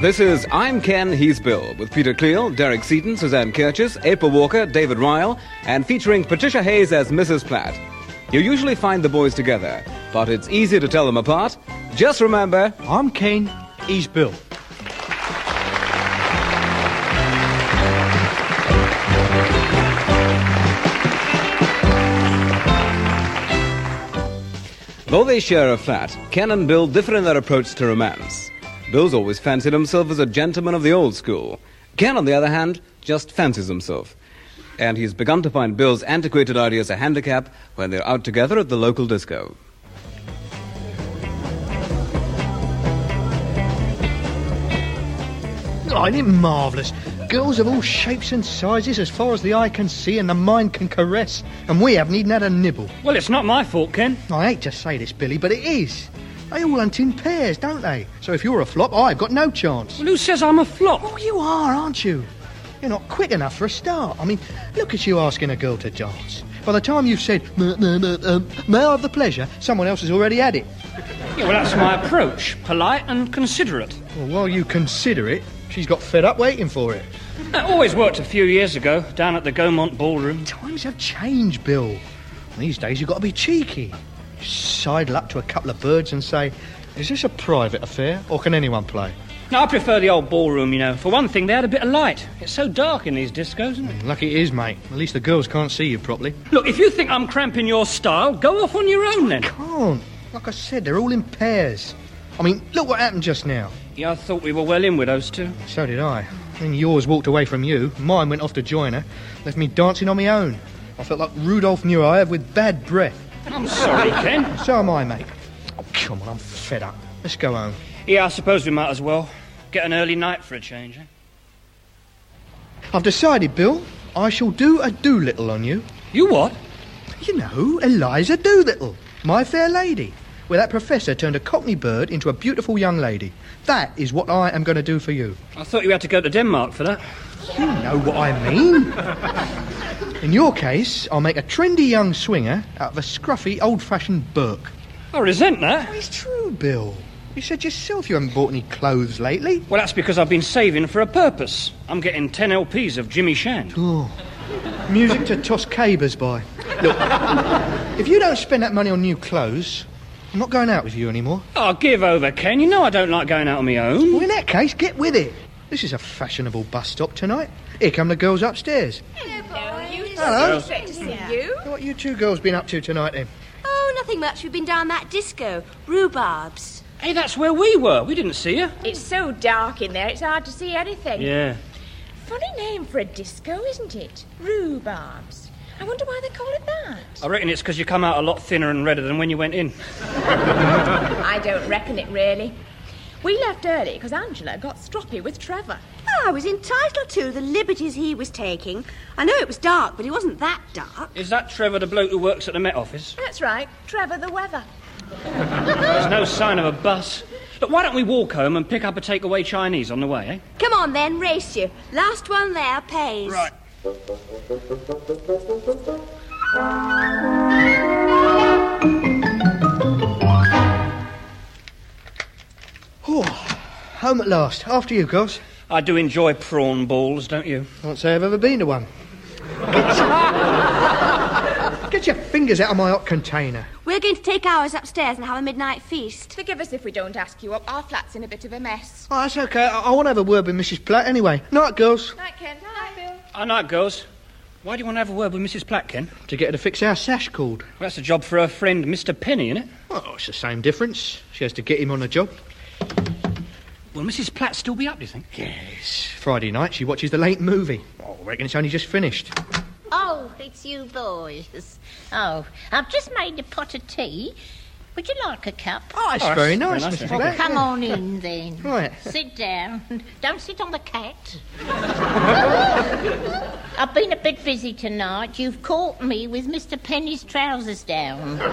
This is I'm Ken, He's Bill, with Peter Cleall, Derek Seaton, Suzanne Kirchis, April Walker, David Ryle, and featuring Patricia Hayes as Mrs. Platt. You usually find the boys together, but it's easy to tell them apart. Just remember, I'm Ken, he's Bill. though they share a flat, Ken and Bill differ in their approach to romance. Bill's always fancied himself as a gentleman of the old school. Ken, on the other hand, just fancies himself. And he's begun to find Bill's antiquated ideas a handicap when they're out together at the local disco. Oh, isn't it marvellous? Girls of all shapes and sizes as far as the eye can see and the mind can caress. And we haven't even had a nibble. Well, it's not my fault, Ken. I hate to say this, Billy, but it is. They all hunt in pairs, don't they? So if you're a flop, I've got no chance. Well, who says I'm a flop? Oh, you are, aren't you? You're not quick enough for a start. I mean, look at you asking a girl to dance. By the time you've said, "M- m- m- um, may I have the pleasure, someone else has already had it. Yeah, well, that's my approach. Polite and considerate. Well, while you consider it, she's got fed up waiting for it. That always worked a few years ago, down at the Gaumont Ballroom. Times have changed, Bill. These days you've got to be cheeky. Sidle up to a couple of birds and say, is this a private affair or can anyone play? Now, I prefer the old ballroom, you know. For one thing, they had a bit of light. It's so dark in these discos, isn't it? Mm, lucky it is, mate. At least the girls can't see you properly. Look, if you think I'm cramping your style, go off on your own then. Can't. Like I said, they're all in pairs. I mean, look what happened just now. Yeah, I thought we were well in with those two. So did I. Then yours walked away from you, mine went off to join her, left me dancing on my own. I felt like Rudolph Nureyev with bad breath. I'm sorry, Ken. So am I, mate. Oh, come on, I'm fed up. Let's go home. Yeah, I suppose we might as well. Get an early night for a change, eh? I've decided, Bill, I shall do a Doolittle on you. You what? You know, Eliza Doolittle, my fair lady, where that professor turned a cockney bird into a beautiful young lady. That is what I am going to do for you. I thought you had to go to Denmark for that. You know what I mean. In your case, I'll make a trendy young swinger out of a scruffy, old-fashioned Burke. I resent that. It's true, Bill. You said yourself you haven't bought any clothes lately. Well, that's because I've been saving for a purpose. I'm getting 10 LPs of Jimmy Shand. Oh, music to toss cabers by. Look, if you don't spend that money on new clothes, I'm not going out with you anymore. Oh, give over, Ken. You know I don't like going out on my own. Well, in that case, get with it. This is a fashionable bus stop tonight. Here come the girls upstairs. Hello, you. Hello. Great to see you. What you two girls been up to tonight, then? Oh, nothing much. We've been down that disco. Rhubarbs. Hey, that's where we were. We didn't see you. It's so dark in there, it's hard to see anything. Yeah. Funny name for a disco, isn't it? Rhubarbs. I wonder why they call it that. I reckon it's because you come out a lot thinner and redder than when you went in. I don't reckon it really. We left early because Angela got stroppy with Trevor. I was entitled to the liberties he was taking. I know it was dark, but it wasn't that dark. Is that Trevor, the bloke who works at the Met Office? That's right, Trevor the weather. There's no sign of a bus. Look, why don't we walk home and pick up a takeaway Chinese on the way, eh? Come on then, race you. Last one there pays. Right. Oh, home at last. After you, girls. I do enjoy prawn balls, don't you? Can't say I've ever been to one. Get your fingers out of my hot container. We're going to take ours upstairs and have a midnight feast. Forgive us if we don't ask you up. Our flat's in a bit of a mess. Oh, that's okay. I, I want to have a word with Mrs. Platt anyway. Night, girls. Night, Ken. Night, Bill. Oh, night, girls. Why do you want to have a word with Mrs. Platt, Ken? To get her to fix our sash cord. Well, that's a job for her friend, Mr. Penny, isn't it? Oh, it's the same difference. She has to get him on the job. Will Mrs. Platt still be up, do you think? Yes. Friday night, she watches the late movie. Oh, I reckon it's only just finished. Oh, it's you boys. Oh, I've just made a pot of tea. Would you like a cup? Oh, it's Oh, very that's nice, very Mrs. nice, Platt. Come on in then. Right. Sit down. Don't sit on the cat. I've been a bit busy tonight. You've caught me with Mr. Penny's trousers down.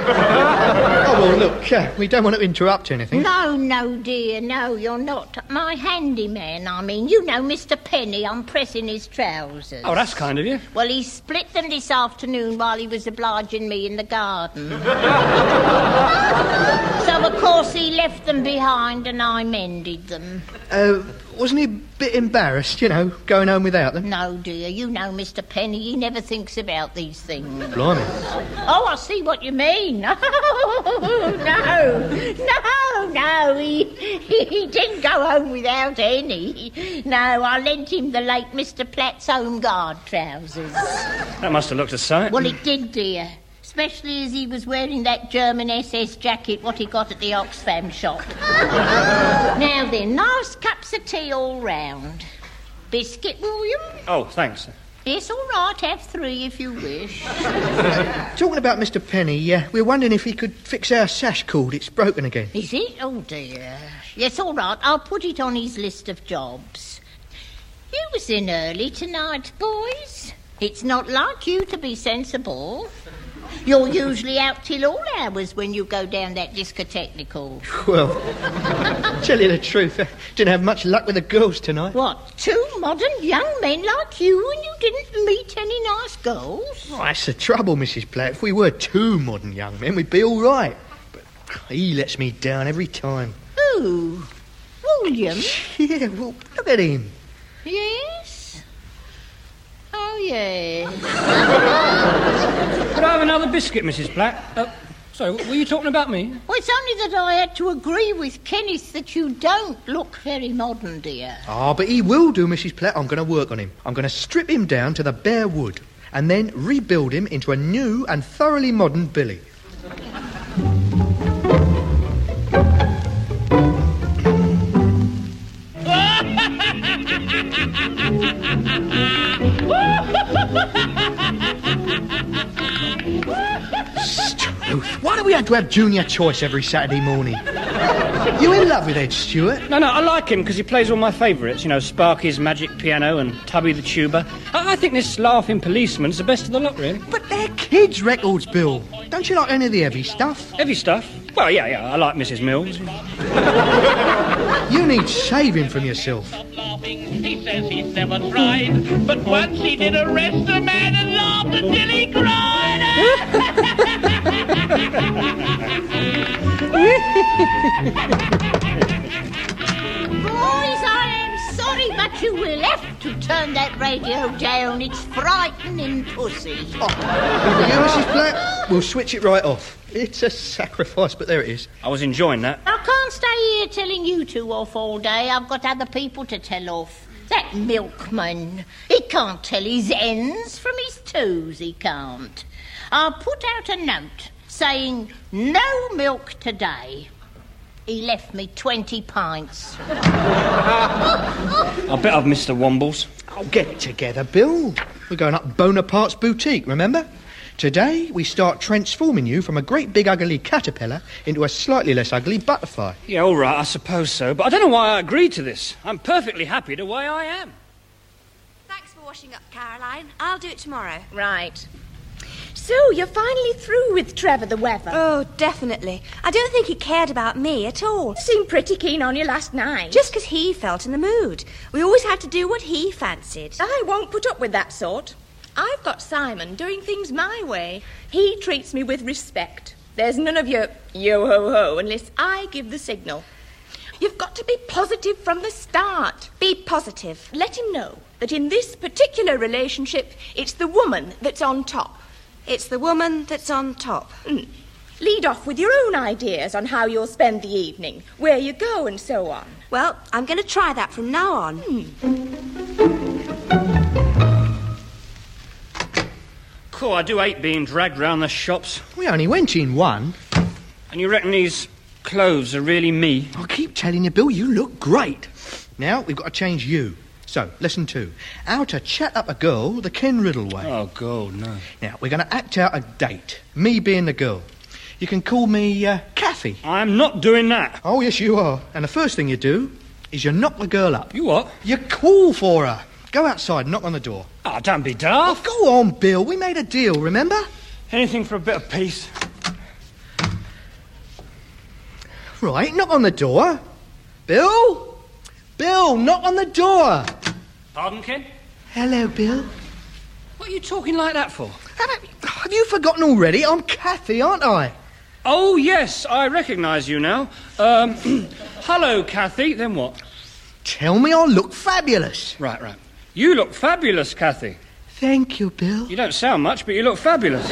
Oh, well, look, uh, we don't want to interrupt anything. No, no, dear, no, you're not. My handyman, I mean. You know Mr. Penny, I'm pressing his trousers. Oh, that's kind of you. Well, he split them this afternoon while he was obliging me in the garden. left them behind and I mended them. Uh, wasn't he a bit embarrassed, you know, going home without them? No, dear, you know Mr. Penny, he never thinks about these things. Blimey. Oh, I see what you mean. no, no, no, he, he didn't go home without any. No, I lent him the late Mr. Platt's home guard trousers. That must have looked a sight. Well, it did, dear. Especially as he was wearing that German SS jacket what he got at the Oxfam shop. now then, nice cups of tea all round. Biscuit, William? Oh, thanks. Yes, all right, have three if you wish. Talking about Mr. Penny, yeah, we're wondering if he could fix our sash cord. It's broken again. Is it? Oh dear. Yes, all right, I'll put it on his list of jobs. You was in early tonight, boys. It's not like you to be sensible. You're usually out till all hours when you go down that discotechnical. Well, tell you the truth, I didn't have much luck with the girls tonight. What, two modern young men like you and you didn't meet any nice girls? Oh, that's the trouble, Mrs. Platt. If we were two modern young men, we'd be all right. But he lets me down every time. Who? William? Yeah, well, look at him. Yes? Oh, yes. Could I have another biscuit, Mrs. Platt? Uh, sorry, were you talking about me? Well, it's only that I had to agree with Kenneth that you don't look very modern, dear. Ah, but he will do, Mrs. Platt. I'm going to work on him. I'm going to strip him down to the bare wood and then rebuild him into a new and thoroughly modern Billy. Struth, why do we have to have junior choice every Saturday morning? You in love with Ed Stewart? No, no, I like him because he plays all my favourites. You know, Sparky's Magic Piano and Tubby the Tuba. I, I think this laughing policeman's the best of the lot, really. But they're kids' records, Bill. Don't you like any of the heavy stuff? Heavy stuff. Well, yeah, yeah, I like Mrs. Mills. You need saving from yourself. He says he's never tried, but once he did arrest a man and laughed until he cried. Boys, I am sorry, but you will have to turn that radio down. It's frightening pussy. Oh, you, Mrs. Black? We'll switch it right off. It's a sacrifice, but there it is. I was enjoying that. I can't stay here telling you two off all day. I've got other people to tell off. That milkman, he can't tell his ends from his twos, he can't. I'll put out a note saying, no milk today. He left me 20 pints. I bet I've missed the Wombles. Oh, get it together, Bill. We're going up Bonaparte's boutique, remember? Today, we start transforming you from a great big ugly caterpillar into a slightly less ugly butterfly. Yeah, all right, I suppose so. But I don't know why I agreed to this. I'm perfectly happy the way I am. Thanks for washing up, Caroline. I'll do it tomorrow. Right. So, you're finally through with Trevor the Weather. Oh, definitely. I don't think he cared about me at all. He seemed pretty keen on you last night. Just 'cause he felt in the mood. We always had to do what he fancied. I won't put up with that sort. I've got Simon doing things my way. He treats me with respect. There's none of your yo ho ho unless I give the signal. You've got to be positive from the start. Be positive. Let him know that in this particular relationship, it's the woman that's on top. It's the woman that's on top. Mm. Lead off with your own ideas on how you'll spend the evening, where you go, and so on. Well, I'm going to try that from now on. Cool, I do hate being dragged round the shops. We only went in one. And you reckon these clothes are really me? I keep telling you, Bill, you look great. Now, we've got to change you. So, lesson two. How to chat up a girl the Ken Riddle way. Oh, God, no. Now, we're going to act out a date. Me being the girl. You can call me uh, Kathy. I'm not doing that. Oh, yes, you are. And the first thing you do is you knock the girl up. You what? You call for her. Go outside and knock on the door. Oh, don't be daft. Go on, Bill. We made a deal, remember? Anything for a bit of peace. Right, knock on the door. Bill? Bill, knock on the door. Pardon, Ken? Hello, Bill. What are you talking like that for? Have have you forgotten already? I'm Kathy, aren't I? Oh, yes, I recognise you now. Um, hello, Kathy. Then what? Tell me I look fabulous. Right, right. You look fabulous, Kathy. Thank you, Bill. You don't sound much, but you look fabulous.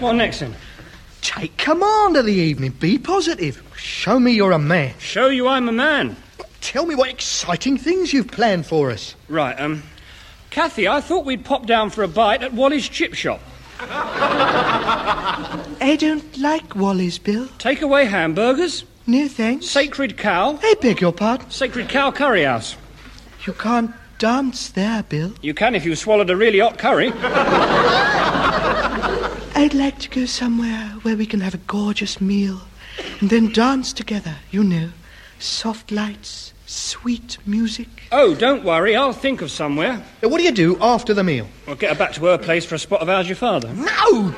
what next then? Take command of the evening. Be positive. Show me you're a man. Show you I'm a man. Tell me what exciting things you've planned for us. Right, um, Kathy, I thought we'd pop down for a bite at Wally's chip shop. I don't like Wally's, Bill. Take away hamburgers, No thanks. sacred cow, I beg your pardon. sacred cow curry house. You can't dance there, Bill. You can if you swallowed a really hot curry. I'd like to go somewhere where we can have a gorgeous meal and then dance together, you know. Soft lights, sweet music. Oh, don't worry, I'll think of somewhere. Now, what do you do after the meal? I'll get her back to her place for a spot of How's Your Father. No!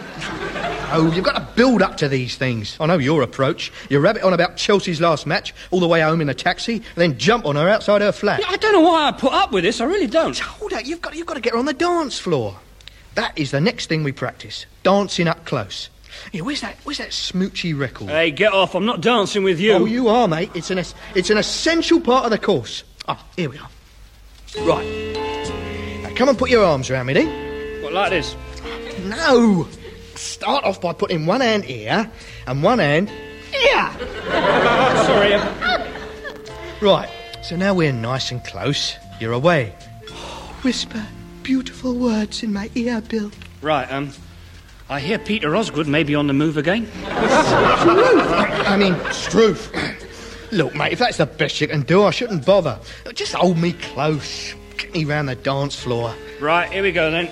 Oh, you've got to build up to these things. I know your approach. You rabbit on about Chelsea's last match all the way home in a taxi, and then jump on her outside her flat. I don't know why I put up with this, I really don't. Hold up, you've got, you've got to get her on the dance floor. That is the next thing we practice. Dancing up close. Yeah, where's that, where's that smoochy record? Hey, get off, I'm not dancing with you. Oh, you are, mate. It's an, es- it's an essential part of the course. Ah, here we are. Right. Now, come and put your arms around me, then. What, like this? No! Start off by putting one hand here and one hand here. Sorry, Right. So now we're nice and close. You're away. Whisper beautiful words in my ear, Bill. right, um, I hear Peter Osgood may be on the move again. I mean, Struth. Look, mate, if that's the best you can do, I shouldn't bother. Just hold me close. Get me round the dance floor. Right, here we go then.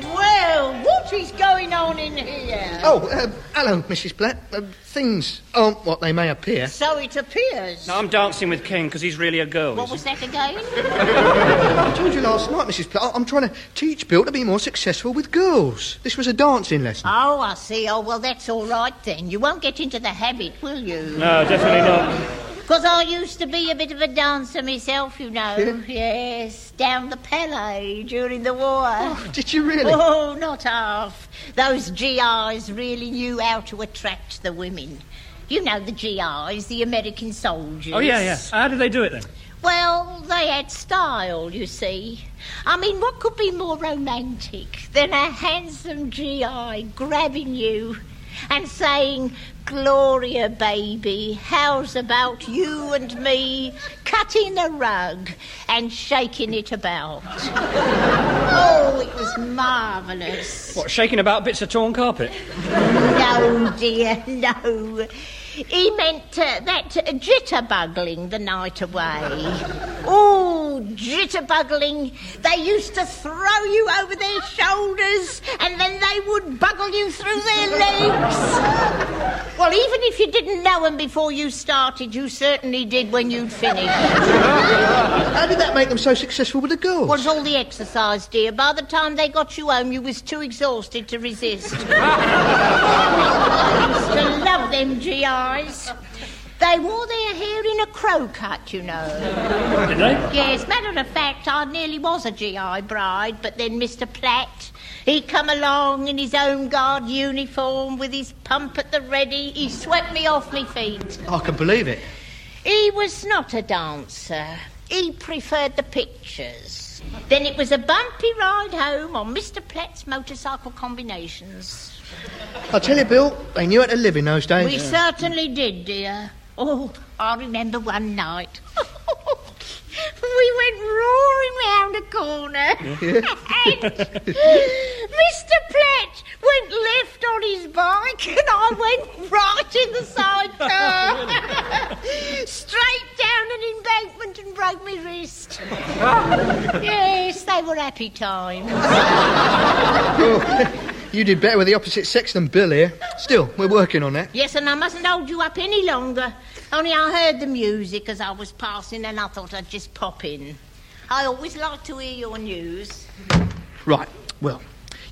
Well, what is going on in here? Oh, uh, hello, Mrs. Platt. Uh, things aren't what they may appear. So it appears. No, I'm dancing with Ken because he's really a girl. What was that again? I told you last night, Mrs. Platt, I'm trying to teach Bill to be more successful with girls. This was a dancing lesson. Oh, I see. Oh, well, that's all right then. You won't get into the habit, will you? No, definitely not. Because I used to be a bit of a dancer myself, you know. Yes, down the Palais during the war. Oh, did you really? Oh, not half. Those GIs really knew how to attract the women. You know the GIs, the American soldiers. Oh, yeah, yeah. How did they do it then? Well, they had style, you see. I mean, what could be more romantic than a handsome GI grabbing you and saying, Gloria, baby, how's about you and me cutting a rug and shaking it about? oh, it was marvellous. What, shaking about bits of torn carpet? No, dear, no. He meant uh, that jitterbuggling the night away. Jitterbuggling. They used to throw you over their shoulders and then they would buggle you through their legs. Well, even if you didn't know them before you started, you certainly did when you'd finished. How did that make them so successful with the girls? Was all the exercise, dear. By the time they got you home, you was too exhausted to resist. I used to love them GIs. They wore their hair in a crow cut, you know. Did they? Yes, matter of fact, I nearly was a GI bride, but then Mr. Platt, he come along in his own guard uniform with his pump at the ready. He swept me off my feet. I can believe it. He was not a dancer. He preferred the pictures. Then it was a bumpy ride home on Mr. Platt's motorcycle combinations. I tell you, Bill, they knew how to live in those days. We certainly did, dear. Oh, I remember one night. we went roaring round a corner. and Mr. Platt went left on his bike and I went right in the sidecar. Straight down an embankment and broke my wrist. yes, they were happy times. You did better with the opposite sex than Bill here. Still, we're working on that. Yes, and I mustn't hold you up any longer. Only I heard the music as I was passing and I thought I'd just pop in. I always like to hear your news. Right, well,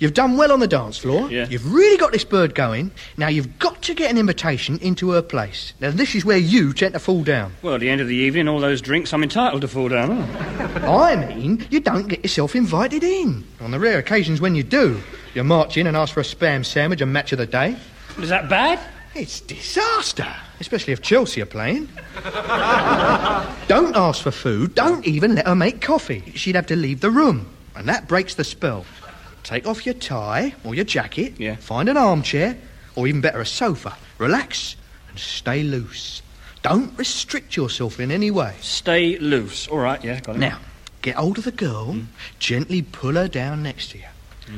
You've done well on the dance floor. Yeah. You've really got this bird going. Now you've got to get an invitation into her place. Now this is where you tend to fall down. Well, at the end of the evening, all those drinks, I'm entitled to fall down. aren't I? I mean, you don't get yourself invited in. On the rare occasions when you do, you march in and ask for a spam sandwich and match of the day. Is that bad? It's disaster, especially if Chelsea are playing. don't ask for food. Don't even let her make coffee. She'd have to leave the room, and that breaks the spell. Take off your tie or your jacket. Yeah. Find an armchair, or even better, a sofa. Relax and stay loose. Don't restrict yourself in any way. Stay loose. All right, yeah, got it. Now, get hold of the girl, mm. gently pull her down next to you.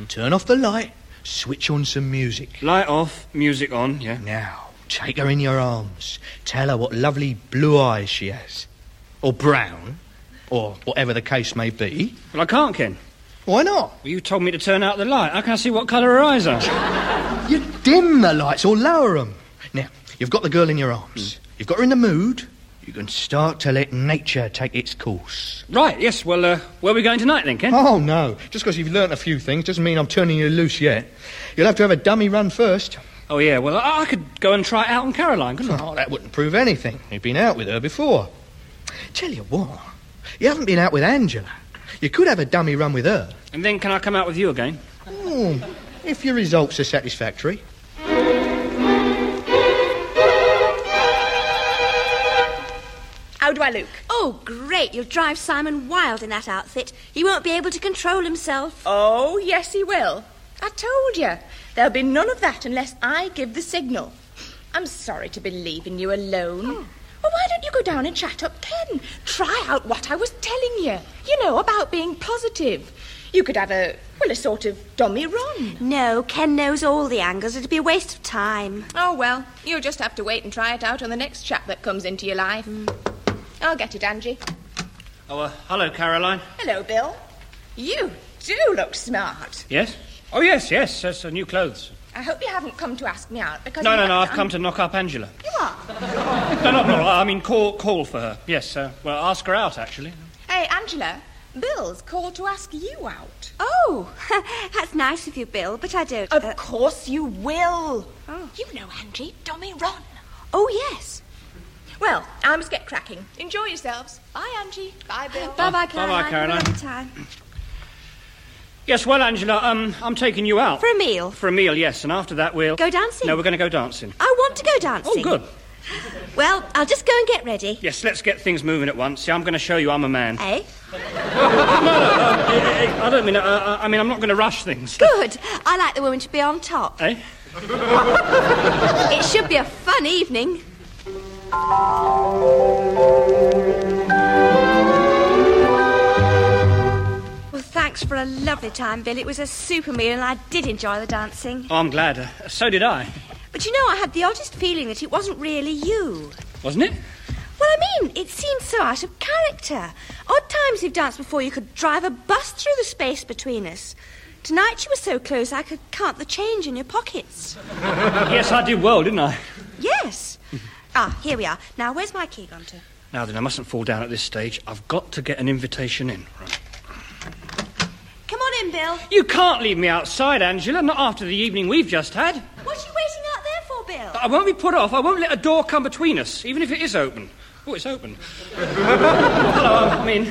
Turn off the light, switch on some music. Light off, music on, yeah. Now, take her in your arms. Tell her what lovely blue eyes she has. Or brown, or whatever the case may be. Well, I can't, Ken. Why not? Well, you told me to turn out the light. How can I see what colour her eyes are? You dim the lights or lower them. Now, you've got the girl in your arms. Hmm. You've got her in the mood. You can start to let nature take its course. right, yes, well, uh, where are we going tonight then, Ken? Oh, no. Just because you've learnt a few things doesn't mean I'm turning you loose yet. You'll have to have a dummy run first. Oh, yeah, well, I, I could go and try it out on Caroline, couldn't I? Oh, that wouldn't prove anything. You've been out with her before. Tell you what, you haven't been out with Angela. You could have a dummy run with her. And then can I come out with you again? Oh, if your results are satisfactory. Do I look? Oh, great. You'll drive Simon wild in that outfit. He won't be able to control himself. Oh, yes, he will. I told you. There'll be none of that unless I give the signal. I'm sorry to be leaving you alone. Oh. Well, why don't you go down and chat up Ken? Try out what I was telling you. You know, about being positive. You could have a, well, a sort of dummy run. No, Ken knows all the angles. It'd be a waste of time. Oh, well, you'll just have to wait and try it out on the next chap that comes into your life. Mm. I'll get it, Angie. Oh, uh, hello, Caroline. Hello, Bill. You do look smart. Yes? Oh, yes, yes, that's uh, new clothes. I hope you haven't come to ask me out because No, no, no, have I've come to knock up Angela. You are. No, no, no, I mean call, call for her. Yes, uh, well, ask her out, actually. Hey, Angela. Bill's called to ask you out. Oh, that's nice of you, Bill, but I don't. Of uh, course you will. Oh. You know, Angie, dummy run. oh, yes. Well, I must get cracking. Enjoy yourselves. Bye, Angie. Bye, Bill. Bye bye, bye-bye, Caroline. Caroline. Have a time. Yes, well, Angela, um, I'm taking you out. For a meal. For a meal, yes, and after that we'll... Go dancing? No, we're going to go dancing. I want to go dancing. Oh, good. Well, I'll just go and get ready. Yes, let's get things moving at once. See, I'm going to show you I'm a man. Eh? I don't mean... Uh, I mean, I'm not going to rush things. Good. I like the woman to be on top. Eh? It should be a fun evening. Well, thanks for a lovely time, Bill. It was a super meal and I did enjoy the dancing. Oh, I'm glad. Uh, so did I. But you know, I had the oddest feeling that it wasn't really you. Wasn't it? Well, I mean, it seemed so out of character. Odd times you've danced before you could drive a bus through the space between us. Tonight you were so close I could count the change in your pockets. yes, I did well, didn't I? Yes. Ah, here we are. Now, where's my key gone to? Now then, I mustn't fall down at this stage. I've got to get an invitation in. Right. Come on in, Bill. You can't leave me outside, Angela, not after the evening we've just had. What are you waiting out there for, Bill? I won't be put off. I won't let a door come between us, even if it is open. Oh, it's open. Hello, I mean,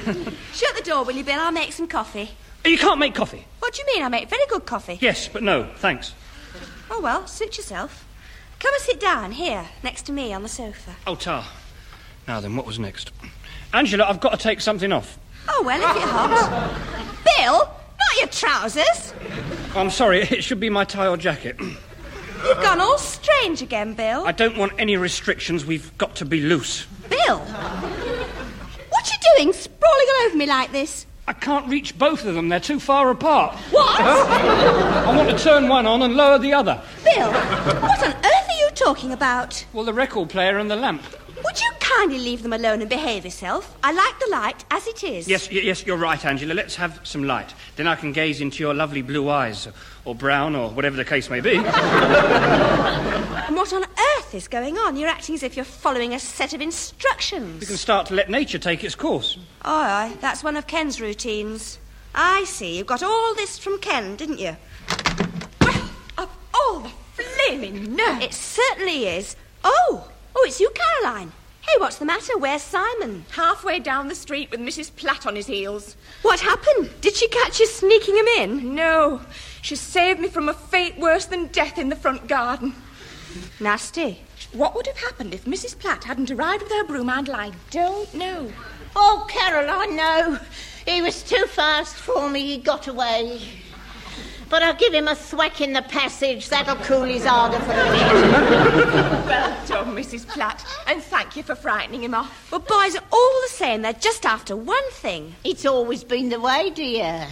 Shut the door, will you, Bill? I'll make some coffee. you can't make coffee. What do you mean? I make very good coffee. Yes, but no, thanks. Oh, well, suit yourself. Come and sit down here, next to me on the sofa. Oh, Tar. Now then, what was next? Angela, I've got to take something off. Oh, well, if you're hot. Bill, not your trousers. I'm sorry, it should be my tie or jacket. You've gone all strange again, Bill. I don't want any restrictions. We've got to be loose. Bill! What are you doing, sprawling all over me like this? I can't reach both of them. They're too far apart. What? I want to turn one on and lower the other. Bill, what on earth talking about? Well, the record player and the lamp. Would you kindly leave them alone and behave yourself? I like the light as it is. Yes, y- yes, you're right, Angela. Let's have some light. Then I can gaze into your lovely blue eyes, or brown, or whatever the case may be. And what on earth is going on? You're acting as if you're following a set of instructions. We can start to let nature take its course. Aye, aye, that's one of Ken's routines. I see. You got all this from Ken, didn't you? Oh, the flaming nerve. It certainly is. Oh, oh, it's you, Caroline. Hey, what's the matter? Where's Simon? Halfway down the street with Mrs. Platt on his heels. What happened? Did she catch you sneaking him in? No, she saved me from a fate worse than death in the front garden. Nasty. What would have happened if Mrs. Platt hadn't arrived with her broom handle? I don't know. Oh, Caroline, no. He was too fast for me. He got away. But I'll give him a thwack in the passage. That'll cool his ardour for a bit. Well done, Mrs. Platt, and thank you for frightening him off. But boys are all the same. They're just after one thing. It's always been the way, dear.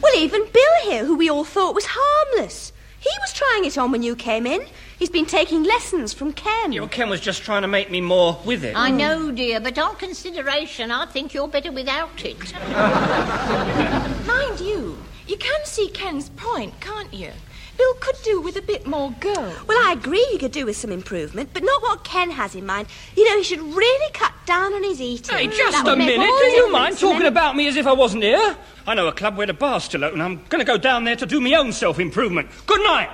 Well, even Bill here, who we all thought was harmless. He was trying it on when you came in. He's been taking lessons from Ken. Your Ken was just trying to make me more with it. I know, dear, but on consideration, I think you're better without it. Mind you, you can see Ken's point, can't you? Bill could do with a bit more go. Well, I agree he could do with some improvement, but not what Ken has in mind. You know, he should really cut down on his eating. Hey, just That a minute. all Do you mind talking them. about me as if I wasn't here? I know a club where the bar's still open. And I'm going to go down there to do my own self improvement. Good night.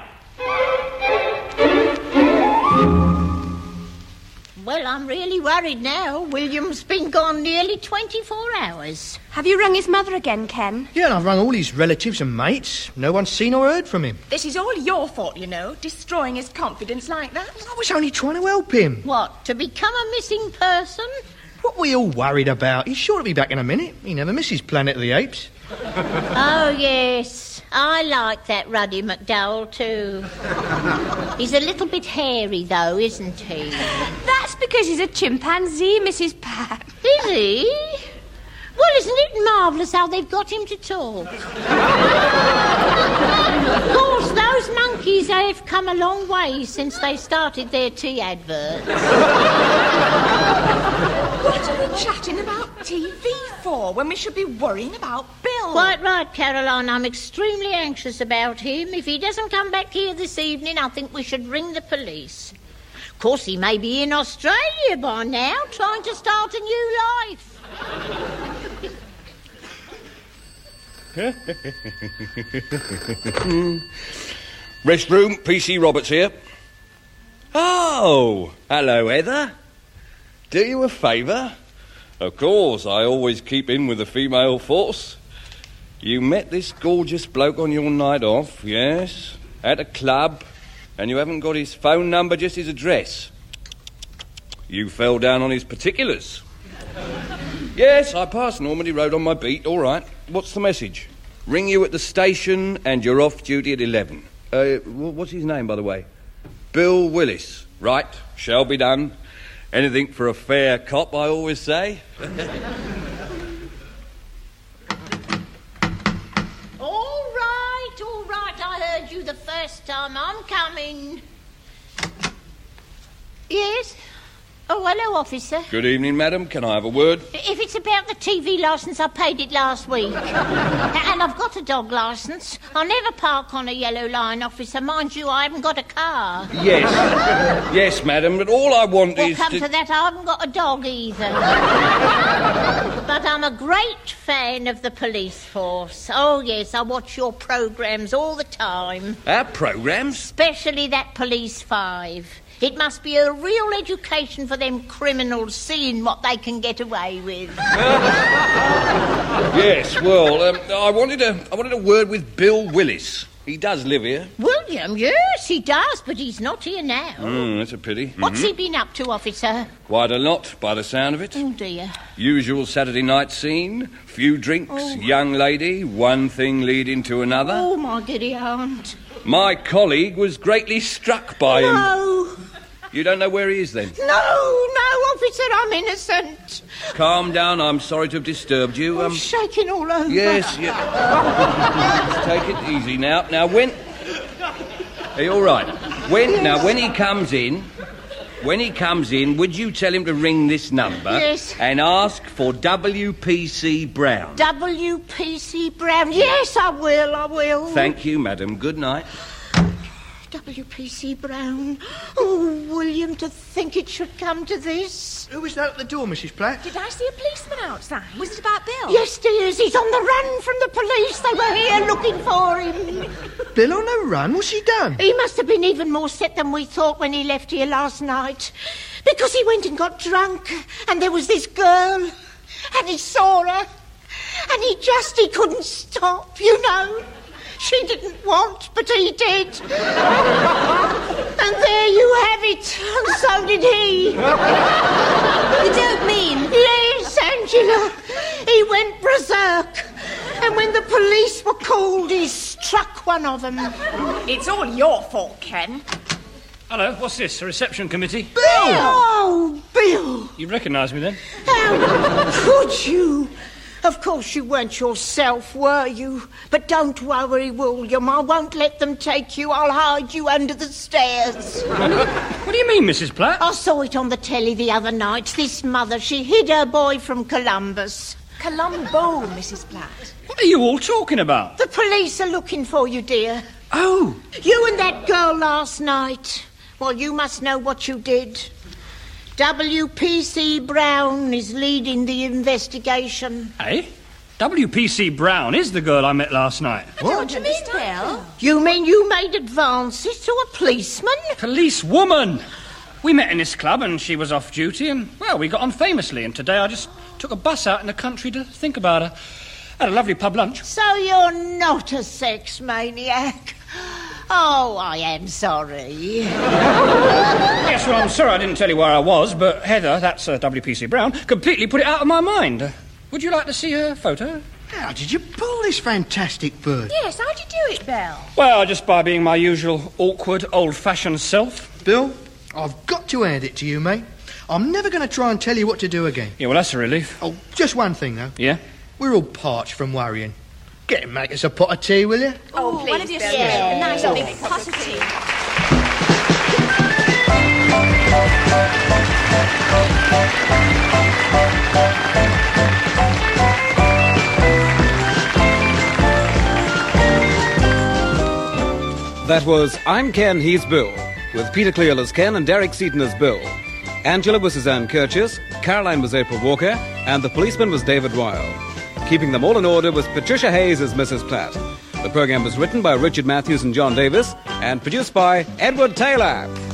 Well, I'm really worried now. William's been gone nearly 24 hours. Have you rung his mother again, Ken? Yeah, and I've rung all his relatives and mates. No one's seen or heard from him. This is all your fault, you know, destroying his confidence like that. I was only trying to help him. What, to become a missing person? What were you all worried about? He's sure to be back in a minute. He never misses Planet of the Apes. Oh, yes. I like that Roddy McDowall, too. He's a little bit hairy, though, isn't he? That's because he's a chimpanzee, Mrs. Pat. Is he? Well, isn't it marvellous how they've got him to talk? of course, those monkeys have come a long way since they started their tea adverts. What are we chatting about TV for when we should be worrying about Bill? Quite right, Caroline. I'm extremely anxious about him. If he doesn't come back here this evening, I think we should ring the police. Of course, he may be in Australia by now, trying to start a new life. Restroom, PC Roberts here. Oh, hello, Heather. Do you a favour? Of course, I always keep in with the female force. You met this gorgeous bloke on your night off, yes? At a club, and you haven't got his phone number, just his address. You fell down on his particulars. yes, I passed Normandy Road on my beat, all right. What's the message? Ring you at the station, and you're off duty at 11. Uh, what's his name, by the way? Bill Willis. Right, shall be done. Anything for a fair cop, I always say. All right, all right. I heard time. I'm coming. Yes? Oh, hello, officer. Good evening, madam. Can I have a word? If it's about the TV licence, I paid it last week. and I've got a dog licence. I never park on a yellow line, officer. Mind you, I haven't got a car. Yes. yes, madam, but all I want Well, is come to... to that, I haven't got a dog either. but I'm a great fan of the police force. Oh, yes, I watch your programmes all the time, Our programmes? especially that Police Five. It must be a real education for them criminals seeing what they can get away with. Yes, well, um, I wanted a, I wanted a word with Bill Willis. He does live here. William, yes, he does, but he's not here now. Hmm, that's a pity. What's he been up to, officer? Quite a lot, by the sound of it. Oh, dear. Usual Saturday night scene, few drinks, young lady, one thing leading to another. Oh, my giddy aunt. My colleague was greatly struck by him. No, You don't know where he is then? no, no, officer, I'm innocent. Calm down, I'm sorry to have disturbed you. I'm Um, shaking all over. yes. Just take it easy now. Now, when. Are you all right? When now, when he comes in, when he comes in, would you tell him to ring this number Yes. and ask for WPC Brown? WPC Brown. Yes, I will, I will. Thank you, madam. Good night. WPC Brown. Oh, William, to think it should come to this. Who was that at the door, Mrs. Platt? Did I see a policeman outside? Was it about Bill? Yes, dears, he's on the run from the police. They were here looking for him. Bill on the run? What's he done? He must have been even more set than we thought when he left here last night. Because he went and got drunk, and there was this girl, and he saw her, and he just, he couldn't stop, you know. She didn't want, but he did. and there you have it, and so did he. You don't mean? Yes, Angela. He went berserk. And when the police were called, he struck one of them. It's all your fault, Ken. Hello, what's this? A reception committee? Bill! Oh, Bill! You recognise me then? How could you? Of course you weren't yourself, were you? But don't worry, William. I won't let them take you. I'll hide you under the stairs. What do you mean, Mrs. Platt? I saw it on the telly the other night. This mother, she hid her boy from Columbus. Columbo, Mrs. Platt. What are you all talking about? The police are looking for you, dear. Oh, You and that girl last night. Well, you must know what you did. WPC Brown is leading the investigation. eh? WPC Brown is the girl I met last night. What do you mean, Bill? You mean you made advances to a policeman? Police woman! We met in this club and she was off duty and, well, we got on famously. And today I just took a bus out in the country to think about her. Had a lovely pub lunch. So you're not a sex maniac. Oh, I am sorry. Yes, well, I'm sorry I didn't tell you where I was, but Heather, that's uh, WPC Brown, completely put it out of my mind. Would you like to see her photo? How did you pull this fantastic bird? Yes, how'd you do it, Belle? Well, just by being my usual awkward, old fashioned self. Bill, I've got to hand it to you, mate. I'm never going to try and tell you what to do again. Yeah, well, that's a relief. Oh, just one thing, though. Yeah? We're all parched from worrying. Get him, make us a pot of tea, will you? Oh, oh one of your Bill. sweet, Yeah. nice Oh. big pot of tea. That was I'm Ken, He's Bill, with Peter Cleall as Ken and Derek Seaton as Bill. Angela was Suzanne Kirchis, Caroline was April Walker, and the policeman was David Weil. Keeping them all in order was Patricia Hayes as Mrs. Platt. The program was written by Richard Matthews and John Davis and produced by Edward Taylor.